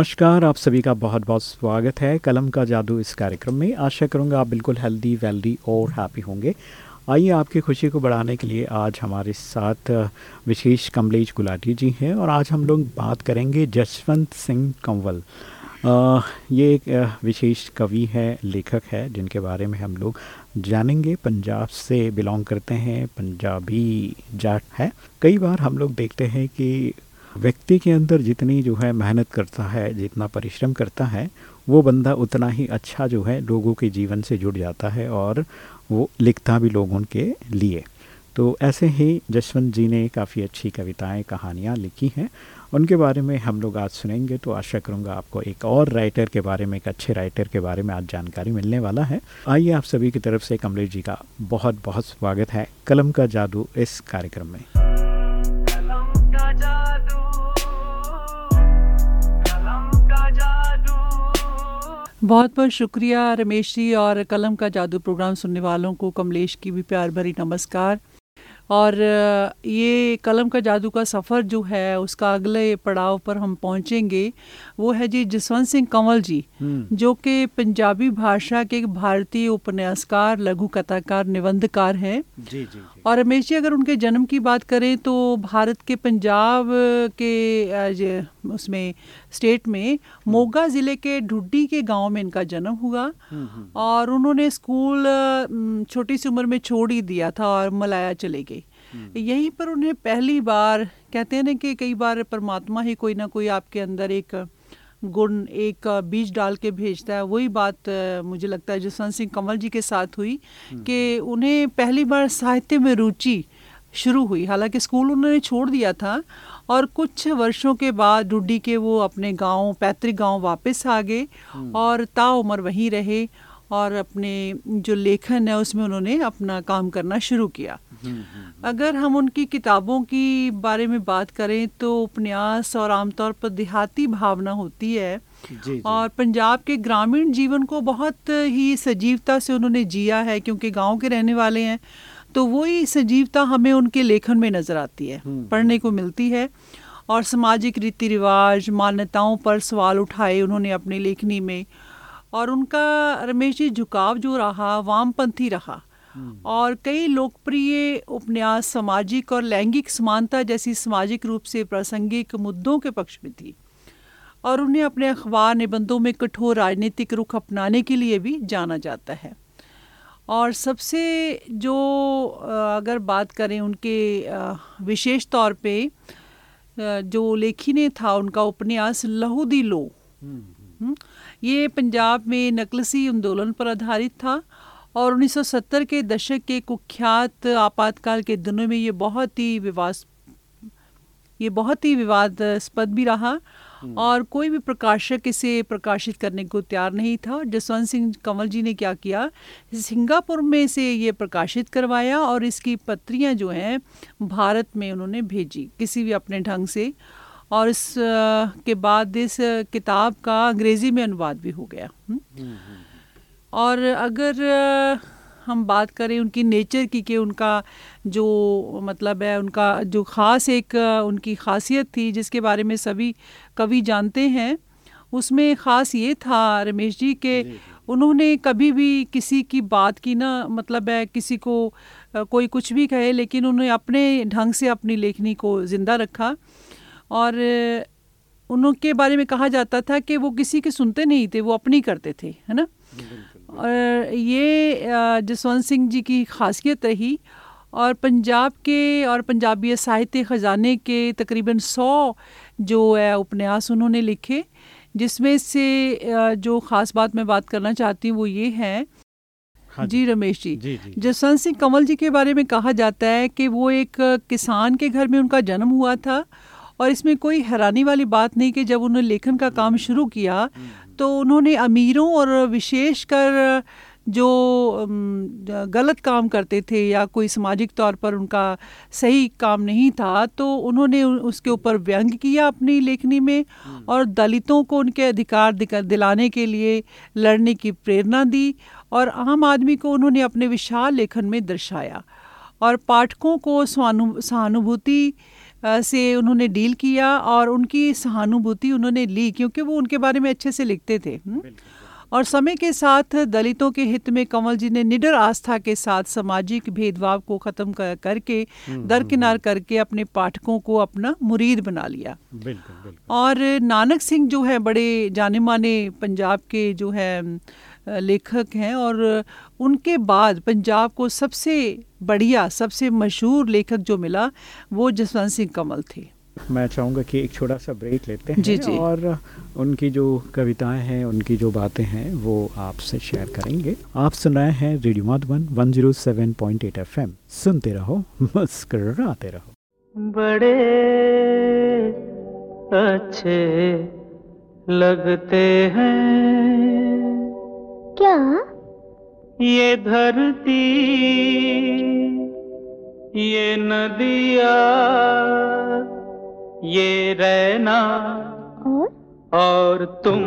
नमस्कार, आप सभी का बहुत बहुत स्वागत है। कलम का जादू इस कार्यक्रम में। आशा करूँगा आप बिल्कुल हेल्दी वेल्दी और हैप्पी होंगे। आइए आपकी खुशी को बढ़ाने के लिए आज हमारे साथ विशेष कमलेश गुलाटी जी हैं और आज हम लोग बात करेंगे जसवंत सिंह कंवल। ये एक विशेष कवि है, लेखक है, जिनके बारे में हम लोग जानेंगे। पंजाब से बिलोंग करते हैं, पंजाबी जाट है। कई बार हम लोग देखते हैं कि व्यक्ति के अंदर जितनी जो है मेहनत करता है, जितना परिश्रम करता है, वो बंदा उतना ही अच्छा जो है लोगों के जीवन से जुड़ जाता है और वो लिखता भी लोगों के लिए। तो ऐसे ही जसवंत जी ने काफ़ी अच्छी कविताएँ, कहानियाँ लिखी हैं। उनके बारे में हम लोग आज सुनेंगे तो आशा करूँगा आपको एक और राइटर के बारे में, एक अच्छे राइटर के बारे में आज जानकारी मिलने वाला है। आइए आप सभी की तरफ़ से कमलेश जी का बहुत बहुत स्वागत है। कलम का जादू इस कार्यक्रम में। बहुत बहुत शुक्रिया रमेश जी और कलम का जादू प्रोग्राम सुनने वालों को कमलेश की भी प्यार भरी नमस्कार और ये कलम का जादू का सफ़र जो है उसका अगले पड़ाव पर हम पहुँचेंगे वो है जी जसवंत सिंह कंवल जी हम्म। जो कि पंजाबी भाषा के भारतीय उपन्यासकार लघु कथाकार निबंधकार हैं जी, जी, जी। और रमेश जी अगर उनके जन्म की बात करें तो भारत के पंजाब के उसमें स्टेट में मोगा ज़िले के ढुड्डी के गाँव में इनका जन्म हुआ हम्म, हम्म। और उन्होंने स्कूल छोटी सी उम्र में छोड़ ही दिया था और मलाया चले गए हम्म। यहीं पर उन्हें पहली बार कहते हैं ना कि कई बार परमात्मा ही कोई ना कोई आपके अंदर एक गुण एक बीज डाल के भेजता है वही बात मुझे लगता है जसवंत सिंह कंवल जी के साथ हुई कि उन्हें पहली बार साहित्य में रुचि शुरू हुई हालाँकि स्कूल उन्होंने छोड़ दिया था और कुछ वर्षों के बाद डुड्डी के वो अपने गाँव पैतृक गाँव वापस आ गए हम्म। और ताउम्र वहीं रहे और अपने जो लेखन है उसमें उन्होंने अपना काम करना शुरू किया। हम्म, हम्म, अगर हम उनकी किताबों की बारे में बात करें तो उपन्यास और आमतौर पर देहाती भावना होती है। जी, जी। और पंजाब के ग्रामीण जीवन को बहुत ही सजीवता से उन्होंने जिया है क्योंकि गाँव के रहने वाले हैं तो वही सजीवता हमें उनके लेखन में नज़र आती है हम्म, पढ़ने को मिलती है। और सामाजिक रीति रिवाज मान्यताओं पर सवाल उठाए उन्होंने अपनी लेखनी में। और उनका रमेश जी झुकाव जो रहा वामपंथी रहा हम्म। और कई लोकप्रिय उपन्यास सामाजिक और लैंगिक समानता जैसी सामाजिक रूप से प्रासंगिक मुद्दों के पक्ष में थी और उन्हें अपने अखबार निबंधों में कठोर राजनीतिक रुख अपनाने के लिए भी जाना जाता है और सबसे जो अगर बात करें उनके विशेष तौर पे जो लेखी था उनका उपन्यास लहू दी लो हम्म, हम्म। ये पंजाब में नकलसी आंदोलन पर आधारित था और 1970 के दशक के कुख्यात आपातकाल के दिनों में ये बहुत ही विवाद ये बहुत ही विवादास्पद भी रहा हम्म। और कोई भी प्रकाशक इसे प्रकाशित करने को तैयार नहीं था। जसवंत सिंह कंवल जी ने क्या किया? सिंगापुर में से ये प्रकाशित करवाया और इसकी पत्रियाँ जो हैं भारत में उन्होंने भेजी। किसी भी अपने ढंग से और इस के बाद इस किताब का अंग्रेज़ी में अनुवाद भी हो गया। और अगर हम बात करें उनकी नेचर की कि उनका जो मतलब है उनका जो ख़ास एक उनकी खासियत थी जिसके बारे में सभी कवि जानते हैं उसमें ख़ास ये था रमेश जी के उन्होंने कभी भी किसी की बात की ना मतलब है किसी को कोई कुछ भी कहे लेकिन उन्होंने अपने ढंग से अपनी लेखनी को ज़िंदा रखा। और उनके बारे में कहा जाता था कि वो किसी के सुनते नहीं थे वो अपनी करते थे है ना? और ये जसवंत सिंह जी की खासियत रही और पंजाब के और पंजाबी साहित्य ख़जाने के तकरीबन सौ जो है उपन्यास उन्होंने लिखे जिसमें से जो ख़ास बात मैं बात करना चाहती हूँ वो ये है। हाँ जी, रमेश जी, जी, जी जसवंत सिंह कंवल जी के बारे में कहा जाता है कि वो एक किसान के घर में उनका जन्म हुआ था और इसमें कोई हैरानी वाली बात नहीं कि जब उन्होंने लेखन का काम शुरू किया। तो उन्होंने अमीरों और विशेषकर जो गलत काम करते थे या कोई सामाजिक तौर पर उनका सही काम नहीं था तो उन्होंने उसके ऊपर व्यंग किया अपनी लेखनी में। और दलितों को उनके अधिकार दिलाने के लिए लड़ने की प्रेरणा दी और आम आदमी को उन्होंने अपने विशाल लेखन में दर्शाया और पाठकों को सहानुभूति से उन्होंने डील किया और उनकी सहानुभूति उन्होंने ली क्योंकि वो उनके बारे में अच्छे से लिखते थे और समय के साथ दलितों के हित में कंवल जी ने निडर आस्था के साथ सामाजिक भेदभाव को ख़त्म कर, करके दरकिनार। करके अपने पाठकों को अपना मुरीद बना लिया बिल्कुल, बिल्कुल। और नानक सिंह जो है बड़े जाने माने पंजाब के जो है लेखक हैं और उनके बाद पंजाब को सबसे बढ़िया सबसे मशहूर लेखक जो मिला वो जसवंत सिंह कमल थे। मैं चाहूँगा कि एक छोटा सा ब्रेक लेते हैं जी जी। और उनकी जो कविताएँ हैं उनकी जो बातें हैं वो आपसे शेयर करेंगे। आप सुन रहे हैं रेडियो माधवन 107.8 एफएम सुनते रहो मुस्कराते रहो। बड़े अच्छे लगते हैं। क्या? ये धरती ये नदिया ये रहना और? और तुम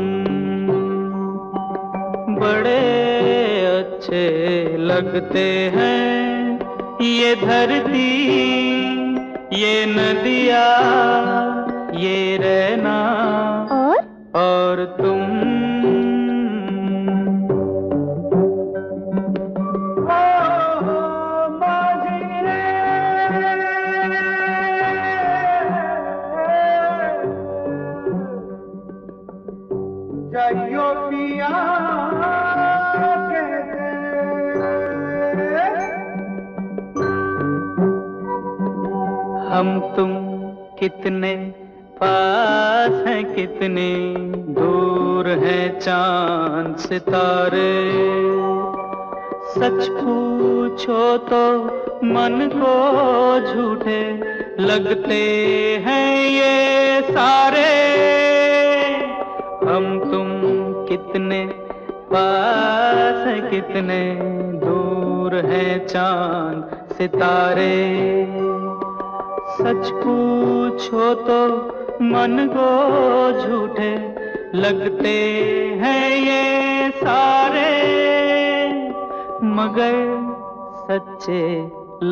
बड़े अच्छे लगते हैं। ये धरती ये नदिया ये रहना और? और तुम कितने, पास हैं कितने, दूर हैं चाँद सितारे। सच पूछो तो मन को झूठे, लगते हैं ये सारे। हम तुम कितने, पास हैं कितने, दूर हैं चाँद सितारे। सच पूछो तो मन को झूठे लगते हैं ये सारे मगर सच्चे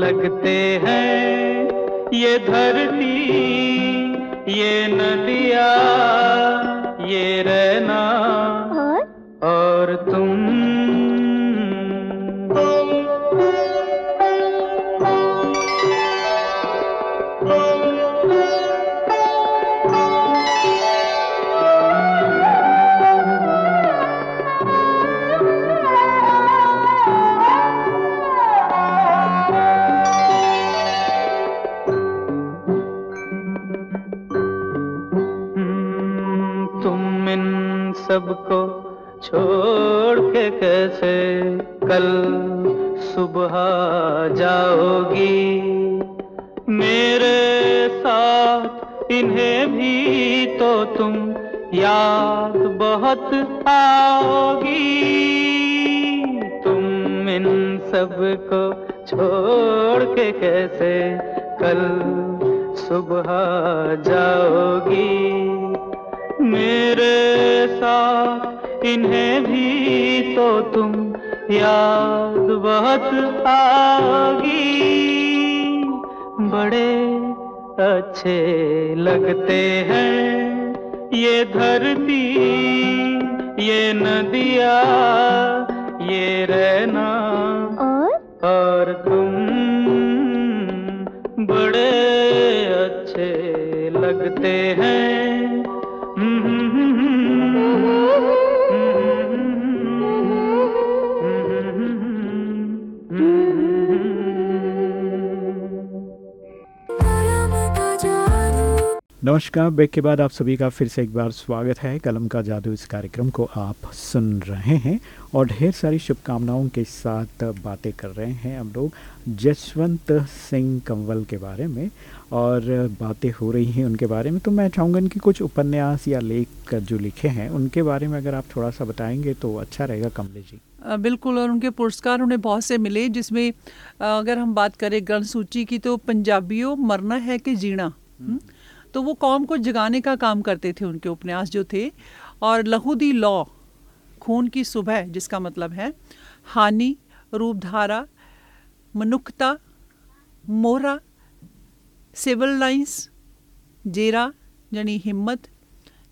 लगते हैं। ये धरती ये नदिया ये रहना और तुम बहुत आओगी, तुम इन सबको छोड़ के कैसे कल सुबह जाओगी? मेरे साथ इन्हें भी तो तुम याद बहुत आगी बड़े अच्छे लगते हैं ये धरती। ये नदिया ये रहना। और? और तुम बड़े अच्छे लगते हैं। नमस्कार ब्रेक के बाद आप सभी का फिर से एक बार स्वागत है। कलम का जादू इस कार्यक्रम को आप सुन रहे हैं और ढेर सारी शुभकामनाओं के साथ बातें कर रहे हैं हम लोग जसवंत सिंह कंवल के बारे में और बातें हो रही हैं उनके बारे में। तो मैं चाहूँगा इनके कुछ उपन्यास या लेख जो लिखे हैं उनके बारे में अगर आप थोड़ा सा बताएँगे तो अच्छा रहेगा। कमले जी। बिल्कुल और उनके पुरस्कार उन्हें बहुत से मिले जिसमें अगर हम बात करें ग्रंथ सूची की तो पंजाबियों मरना है कि जीना? हम्म। तो वो कौम को जगाने का काम करते थे उनके उपन्यास जो थे। और लहूदी लॉ खून की सुबह जिसका मतलब है हानि रूपधारा मनुखता मोहरा सिविल लाइन्स जेरा यानी हिम्मत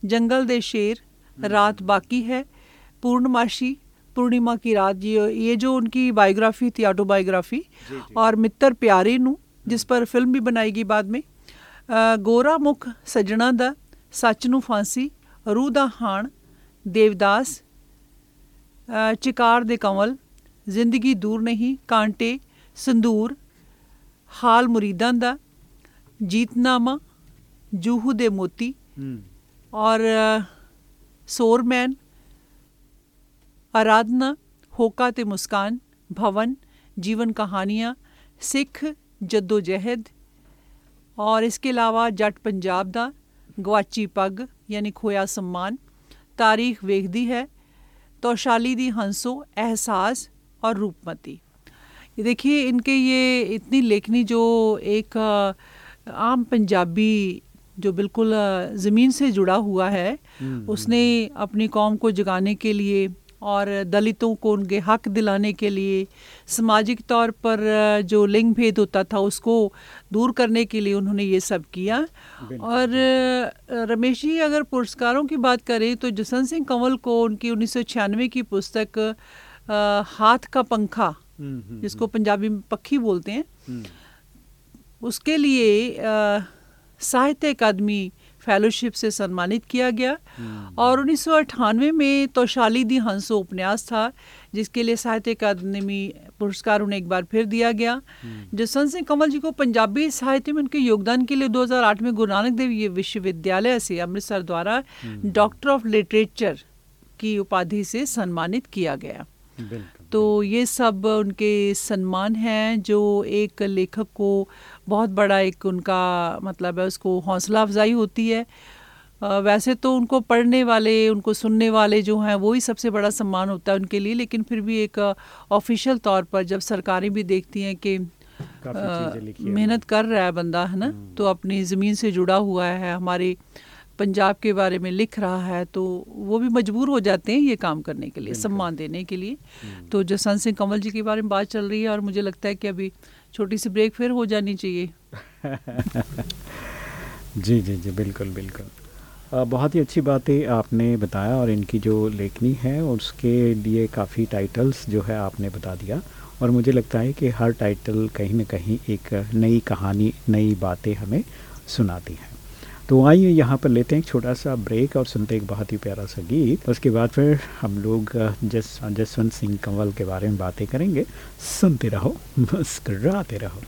जंगल दे शेर हम्म। रात बाकी है पूर्णमाशी पूर्णिमा की रात ये ये जो उनकी बायोग्राफी थी ऑटोबायोग्राफी और मित्र प्यारे नू जिस पर फ़िल्म भी बनाएगी बाद में ਗੋਰਾ ਮੁਖ ਸਜਣਾ ਦਾ ਸੱਚ ਨੂੰ ਫਾਂਸੀ ਰੂਹ ਦਾ ਹਾਣ ਦੇਵਦਾਸ ਚਿਕਾਰ ਦੇ ਕਮਲ ਜ਼ਿੰਦਗੀ ਦੂਰ ਨਹੀਂ ਕਾਂਟੇ ਸੰਦੂਰ ਹਾਲ ਮੁਰੀਦਾਂ ਦਾ ਜੀਤਨਾਮਾ ਜੂਹੂ ਦੇ ਮੋਤੀ ਔਰ ਸੋਰਮੈਨ ਅਰਾਧਨਾ ਹੋਕਾ ਤੇ ਮੁਸਕਾਨ ਭਵਨ ਜੀਵਨ ਕਹਾਣੀਆਂ ਸਿੱਖ ਜਦੋਜਹਿਦ और इसके अलावा जट पंजाब दा गवाची पग यानी खोया सम्मान तारीख वेखदी है तौशाली दी हंसो एहसास और रूपमती। ये देखिए इनके ये इतनी लेखनी जो एक आम पंजाबी जो बिल्कुल ज़मीन से जुड़ा हुआ है उसने अपनी कौम को जगाने के लिए और दलितों को उनके हक दिलाने के लिए सामाजिक तौर पर जो लिंग भेद होता था उसको दूर करने के लिए उन्होंने ये सब किया। और रमेश जी अगर पुरस्कारों की बात करें तो जसवंत सिंह कंवल को उनकी उन्नीस सौ छियानवे की पुस्तक हाथ का पंखा जिसको पंजाबी में पक्षी बोलते हैं उसके लिए साहित्य अकादमी फेलोशिप से सम्मानित किया गया। और उन्नीस सौ अठानवे में तौशाली दी हंसो उपन्यास था जिसके लिए साहित्य अकादमी पुरस्कार उन्हें एक बार फिर दिया गया। जसवंत सिंह कंवल जी को पंजाबी साहित्य में उनके योगदान के लिए 2008 में गुरु नानक देव ये विश्वविद्यालय से अमृतसर द्वारा डॉक्टर ऑफ़ लिटरेचर की उपाधि से सम्मानित किया गया। तो ये सब उनके सम्मान हैं जो एक लेखक को बहुत बड़ा एक उनका मतलब है उसको हौसला अफजाई होती है। वैसे तो उनको पढ़ने वाले उनको सुनने वाले जो हैं वो ही सबसे बड़ा सम्मान होता है उनके लिए लेकिन फिर भी एक ऑफिशियल तौर पर जब सरकारें भी देखती हैं कि मेहनत कर रहा है बंदा है ना? तो अपनी ज़मीन से जुड़ा हुआ है हमारे पंजाब के बारे में लिख रहा है तो वो भी मजबूर हो जाते हैं ये काम करने के लिए सम्मान देने के लिए। तो जसवंत सिंह कंवल जी के बारे में बात चल रही है और मुझे लगता है कि अभी छोटी सी ब्रेक फिर हो जानी चाहिए। जी जी जी बिल्कुल बिल्कुल। बहुत ही अच्छी बातें आपने बताया और इनकी जो लेखनी है उसके लिए काफ़ी टाइटल्स जो है आपने बता दिया। और मुझे लगता है कि हर टाइटल कहीं ना कहीं एक नई कहानी नई बातें हमें सुनाती हैं। तो आइए यहाँ पर लेते हैं एक छोटा सा ब्रेक और सुनते हैं एक बहुत ही प्यारा सा गीत। उसके बाद फिर हम लोग जस, जसवंत सिंह कंवल के बारे में बातें करेंगे। सुनते रहो, मुस्कराते रहो।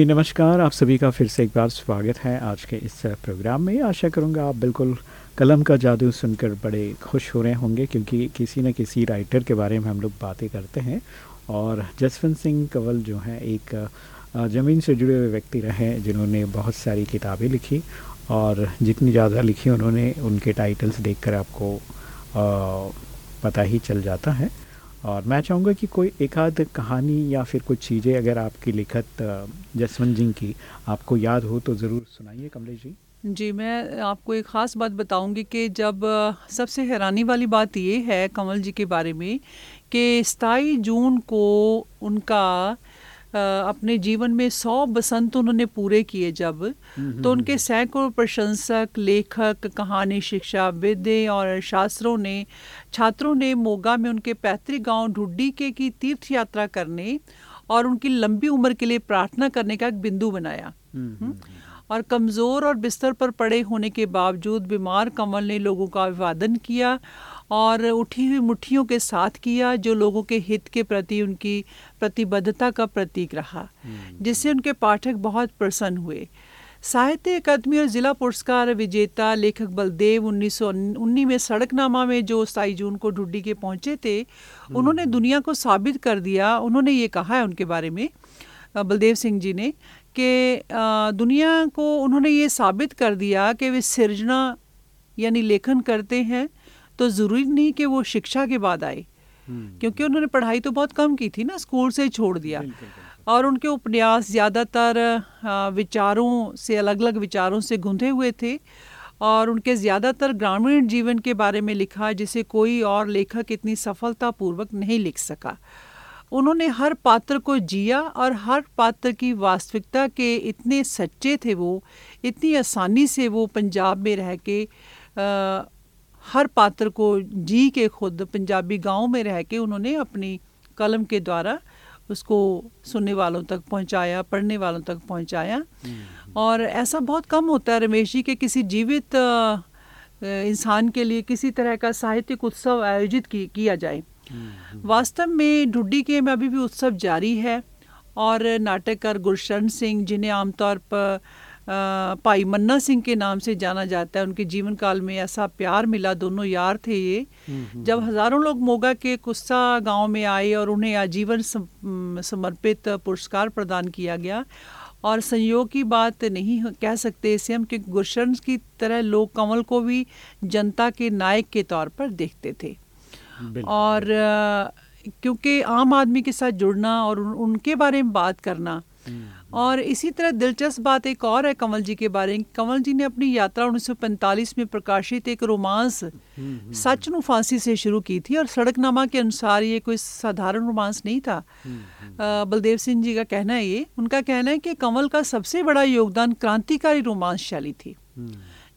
जी, नमस्कार। आप सभी का फिर से एक बार स्वागत है आज के इस प्रोग्राम में। आशा करूँगा आप बिल्कुल कलम का जादू सुनकर बड़े खुश हो रहे होंगे क्योंकि किसी न किसी राइटर के बारे में हम लोग बातें करते हैं और जसवंत सिंह कंवल जो हैं एक ज़मीन से जुड़े हुए व्यक्ति रहे जिन्होंने बहुत सारी किताबें लिखी और जितनी ज़्यादा लिखी उन्होंने उनके टाइटल्स देखकर आपको पता ही चल जाता है। और मैं चाहूँगा कि कोई एक आध कहानी या फिर कुछ चीज़ें अगर आपकी लिखत जसवंत जी की आपको याद हो तो ज़रूर सुनाइए। कमलेश जी। जी, मैं आपको एक ख़ास बात बताऊँगी कि जब सबसे हैरानी वाली बात ये है कमल जी के बारे में कि सताई जून को उनका अपने जीवन में सौ बसंत उन्होंने पूरे किए जब तो उनके सैकड़ों प्रशंसक लेखक कहानी शिक्षा शिक्षाविदे और शास्त्रों ने छात्रों ने मोगा में उनके पैतृक गाँव ढुड्डी के की तीर्थ यात्रा करने और उनकी लंबी उम्र के लिए प्रार्थना करने का एक बिंदु बनाया। हम्म? और कमज़ोर और बिस्तर पर पड़े होने के बावजूद बीमार कमल ने लोगों का अभिवादन किया और उठी हुई मुट्ठियों के साथ किया जो लोगों के हित के प्रति उनकी प्रतिबद्धता का प्रतीक रहा जिससे उनके पाठक बहुत प्रसन्न हुए। साहित्य अकादमी और जिला पुरस्कार विजेता लेखक बलदेव 1919 में सड़कनामा में जो सताई जून को ढुड्डी के पहुँचे थे उन्होंने दुनिया को साबित कर दिया। उन्होंने ये कहा है उनके बारे में बलदेव सिंह जी ने कि दुनिया को उन्होंने ये साबित कर दिया कि वे सृजना यानी लेखन करते हैं तो ज़रूरी नहीं कि वो शिक्षा के बाद आए। क्योंकि उन्होंने पढ़ाई तो बहुत कम की थी ना स्कूल से ही छोड़ दिया। और उनके उपन्यास ज़्यादातर विचारों से अलग अलग विचारों से गुंथे हुए थे। और उनके ज़्यादातर ग्रामीण जीवन के बारे में लिखा जिसे कोई और लेखक इतनी सफलतापूर्वक नहीं लिख सका। उन्होंने हर पात्र को जिया और हर पात्र की वास्तविकता के इतने सच्चे थे वो इतनी आसानी से वो पंजाब में रह के अ, हर पात्र को जी के खुद पंजाबी गाँव में रह के उन्होंने अपनी कलम के द्वारा उसको सुनने वालों तक पहुँचाया पढ़ने वालों तक पहुँचाया। और ऐसा बहुत कम होता है रमेश जी के किसी जीवित इंसान के लिए किसी तरह का साहित्यिक उत्सव आयोजित की, किया जाए। वास्तव में ढुड्डी के में अभी भी उत्सव जारी है और नाटककार गुरशरण सिंह जिन्हें आमतौर पर भाई मन्ना सिंह के नाम से जाना जाता है। उनके जीवन काल में ऐसा प्यार मिला दोनों यार थे ये। जब हज़ारों लोग मोगा के कुस्सा गाँव में आए और उन्हें आजीवन समर्पित पुरस्कार प्रदान किया गया। और संयोग की बात नहीं कह सकते इसे हम कि गुरशरण की तरह लोग कंवल को भी जनता के नायक के तौर पर देखते थे। और क्योंकि आम आदमी के साथ जुड़ना और उन, उनके बारे में बात करना और इसी तरह दिलचस्प बात एक और है कंवल जी के बारे में। कंवल जी ने अपनी यात्रा 1945 में प्रकाशित एक रोमांस सच नु फांसी से शुरू की थी और सड़कनामा के अनुसार ये कोई साधारण रोमांस नहीं था। बलदेव सिंह जी का कहना है ये उनका कहना है कि कंवल का सबसे बड़ा योगदान क्रांतिकारी रोमांस शैली थी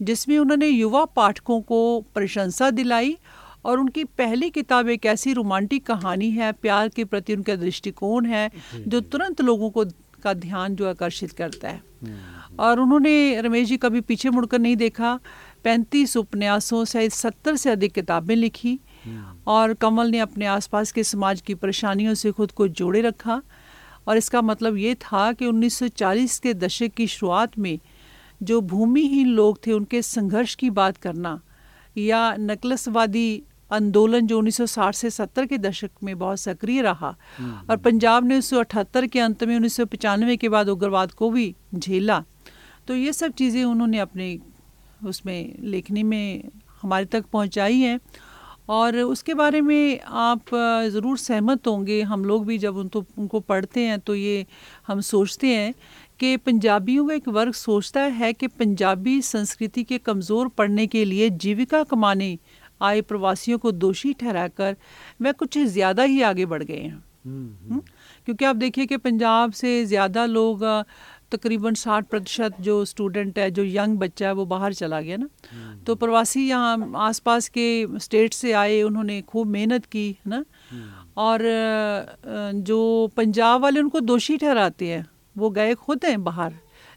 जिसमें उन्होंने युवा पाठकों को प्रशंसा दिलाई और उनकी पहली किताब एक ऐसी रोमांटिक कहानी है प्यार के प्रति उनका दृष्टिकोण है जो। तुरंत लोगों को का ध्यान जो आकर्षित करता है। और उन्होंने रमेश जी कभी पीछे मुड़कर नहीं देखा। पैंतीस उपन्यासों सहित सत्तर से अधिक किताबें लिखी। और कमल ने अपने आसपास के समाज की परेशानियों से खुद को जोड़े रखा। और इसका मतलब ये था कि 1940 के दशक की शुरुआत में जो भूमिहीन लोग थे उनके संघर्ष की बात करना या नकलसवादी आंदोलन जो 1960 से 70 के दशक में बहुत सक्रिय रहा और पंजाब ने 1978 के अंत में 1995 के बाद उग्रवाद को भी झेला। तो ये सब चीज़ें उन्होंने अपने उसमें लेखनी में हमारे तक पहुंचाई हैं। और उसके बारे में आप ज़रूर सहमत होंगे हम लोग भी जब उनको उनको पढ़ते हैं तो ये हम सोचते हैं कि पंजाबियों का एक वर्ग सोचता है कि पंजाबी संस्कृति के कमज़ोर पड़ने के लिए जीविका कमाने आए प्रवासियों को दोषी ठहराकर वह कुछ ज़्यादा ही आगे बढ़ गए हैं। हम्म? क्योंकि आप देखिए कि पंजाब से ज़्यादा लोग तकरीबन 60 प्रतिशत जो स्टूडेंट है जो यंग बच्चा है वो बाहर चला गया ना। तो प्रवासी यहाँ आसपास के स्टेट से आए उन्होंने खूब मेहनत की है ना। और जो पंजाब वाले उनको दोषी ठहराते हैं वो गए खुद हैं बाहर।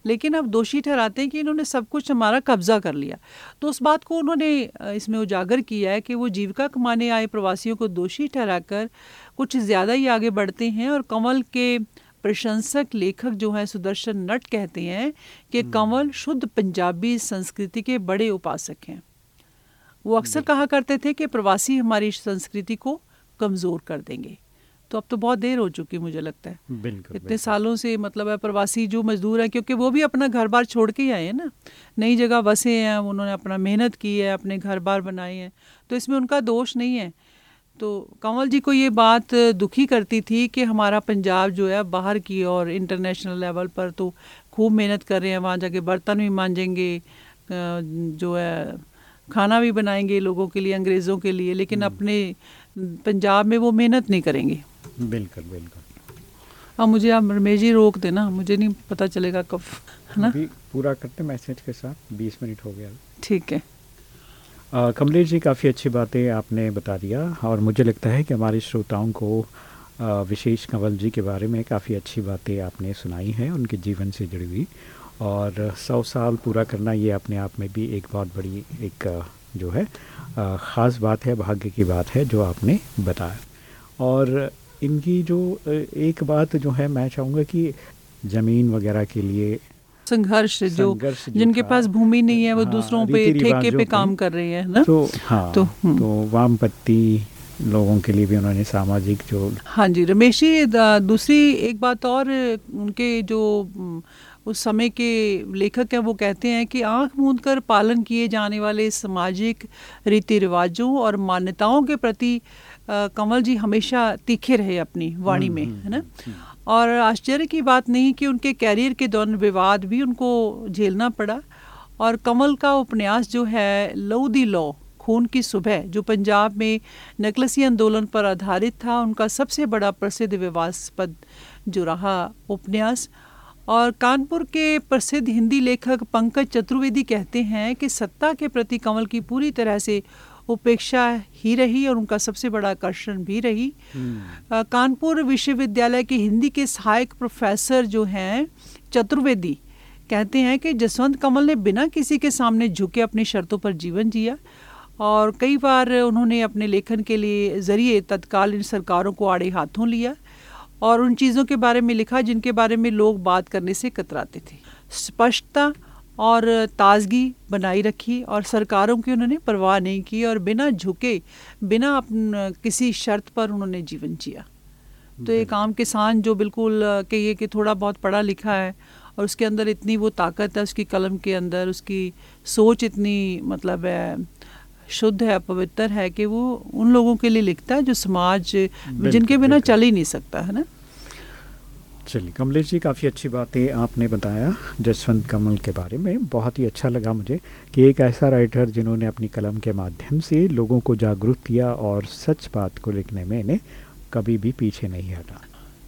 लेकिन अब दोषी ठहराते हैं कि इन्होंने सब कुछ हमारा कब्जा कर लिया। तो उस बात को उन्होंने इसमें उजागर किया है कि वो जीविका कमाने आए प्रवासियों को दोषी ठहराकर कुछ ज़्यादा ही आगे बढ़ते हैं और कमल के प्रशंसक लेखक जो हैं सुदर्शन नट कहते हैं कि कंवल शुद्ध पंजाबी संस्कृति के बड़े उपासक हैं। वो अक्सर कहा करते थे कि प्रवासी हमारी संस्कृति को कमज़ोर कर देंगे। तो अब तो बहुत देर हो चुकी मुझे लगता है। बिल्कुल इतने बिल्कुल। सालों से मतलब है प्रवासी जो मजदूर हैं क्योंकि वो भी अपना घर बार छोड़ के ही आए हैं ना। नई जगह बसे हैं उन्होंने अपना मेहनत की है अपने घर बार बनाए हैं। तो इसमें उनका दोष नहीं है। तो कंवल जी को ये बात दुखी करती थी कि हमारा पंजाब जो है बाहर की और इंटरनेशनल लेवल पर तो खूब मेहनत कर रहे हैं वहाँ जाके बर्तन भी मांजेंगे जो है खाना भी बनाएँगे लोगों के लिए अंग्रेज़ों के लिए लेकिन हम्म। अपने पंजाब में वो मेहनत नहीं करेंगे। बिल्कुल बिल्कुल। अब मुझे आप रमेश जी रोक देना मुझे नहीं पता चलेगा कब है ना? अभी पूरा करते मैसेज के साथ बीस मिनट हो गया। ठीक है। कमलेश जी काफ़ी अच्छी बातें आपने बता दिया और मुझे लगता है कि हमारे श्रोताओं को विशेष कंवल जी के बारे में काफ़ी अच्छी बातें आपने सुनाई हैं उनके जीवन से जुड़ी हुई। और सौ साल पूरा करना ये अपने आप में भी एक बहुत बड़ी एक जो है ख़ास बात है भाग्य की बात है जो आपने बताया। और इनकी जो एक बात जो है मैं चाहूँगा कि ज़मीन वगैरह के लिए संघर्ष जो जो जिनके पास भूमि नहीं है वो हाँ, दूसरों पे ठेके पे। काम कर रहे हैं ना तो हाँ तो, तो, हम्म। वामपत्ती लोगों के लिए भी उन्होंने सामाजिक जो हाँ जी रमेश जी दूसरी एक बात और उनके जो उस समय के लेखक हैं वो कहते हैं कि आँख मूंद कर पालन किए जाने वाले सामाजिक रीति रिवाजों और मान्यताओं के प्रति कंवल जी हमेशा तीखे रहे अपनी वाणी में है ना? और आश्चर्य की बात नहीं कि उनके कैरियर के दौरान विवाद भी उनको झेलना पड़ा। और कमल का उपन्यास जो है लऊ दी लौ खून की सुबह जो पंजाब में नकलसी आंदोलन पर आधारित था उनका सबसे बड़ा प्रसिद्ध विवादास्पद जो रहा उपन्यास। और कानपुर के प्रसिद्ध हिंदी लेखक पंकज चतुर्वेदी कहते हैं कि सत्ता के प्रति कमल की पूरी तरह से उपेक्षा ही रही और उनका सबसे बड़ा आकर्षण भी रही। कानपुर विश्वविद्यालय के हिंदी के सहायक प्रोफेसर जो हैं चतुर्वेदी कहते हैं कि जसवंत कमल ने बिना किसी के सामने झुके अपनी शर्तों पर जीवन जिया और कई बार उन्होंने अपने लेखन के लिए ज़रिए तत्कालीन सरकारों को आड़े हाथों लिया और उन चीज़ों के बारे में लिखा जिनके बारे में लोग बात करने से कतराते थे। स्पष्टता और ताजगी बनाई रखी और सरकारों की उन्होंने परवाह नहीं की और बिना झुके बिना अपन किसी शर्त पर उन्होंने जीवन जिया। तो एक आम किसान जो बिल्कुल कहिए कि थोड़ा बहुत पढ़ा लिखा है और उसके अंदर इतनी वो ताकत है उसकी कलम के अंदर उसकी सोच इतनी मतलब है शुद्ध है पवित्र है कि वो उन लोगों के लिए लिखता है जो समाज जिनके बिना चल ही नहीं सकता है ना? चलिए, कमलेश जी, काफ़ी अच्छी बातें आपने बताया जसवंत कमल के बारे में। बहुत ही अच्छा लगा मुझे कि एक ऐसा राइटर जिन्होंने अपनी कलम के माध्यम से लोगों को जागरूक किया और सच बात को लिखने में इन्हें कभी भी पीछे नहीं हटा।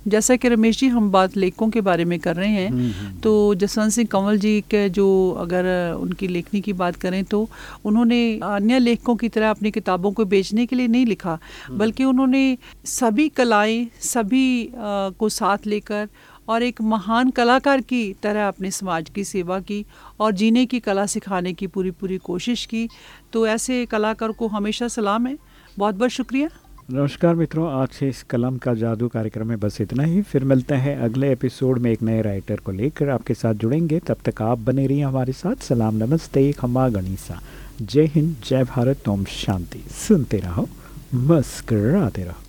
जैसा कि रमेश जी हम बात लेखकों के बारे में कर रहे हैं। हम्म, हम्म। तो जसवंत सिंह कंवल जी के जो अगर उनकी लेखनी की बात करें तो उन्होंने अन्य लेखकों की तरह अपनी किताबों को बेचने के लिए नहीं लिखा बल्कि उन्होंने सभी कलाएँ सभी को साथ लेकर और एक महान कलाकार की तरह अपने समाज की सेवा की और जीने की कला सिखाने की पूरी पूरी कोशिश की। तो ऐसे कलाकार को हमेशा सलाम है। बहुत बहुत शुक्रिया। नमस्कार मित्रों, आज से इस कलम का जादू कार्यक्रम में बस इतना ही। फिर मिलते हैं अगले एपिसोड में एक नए राइटर को लेकर। आपके साथ जुड़ेंगे। तब तक आप बने रहिए हमारे साथ। सलाम, नमस्ते, खम्मा, गणिसा। जय हिंद, जय भारत। ओम शांति। सुनते रहो, मस्कराते रहो।